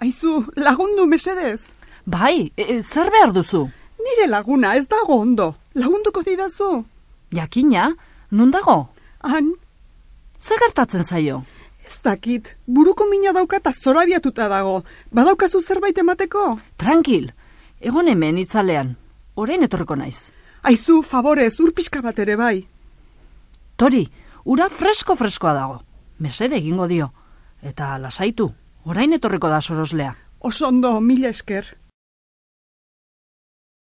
Aizu, lagundu mesedez. Bai, e, e, zer behar duzu? Nire laguna ez dago ondo. Lagunduko didazu. Jakina, nun dago? Han, Zer gertatzen zaio? ez dakit. Buruko mina dauka eta zorabiatuta dago. Badaukazu zerbait emateko? Tranquil, egon hemen itzalean. Orain etorreko naiz. Aizu, favorez, urpiska bat ere bai. Tori, ura fresko-freskoa dago. Mesede egingo dio. Eta lasaitu, orain etorriko da soroslea. Oso ondo, mila esker.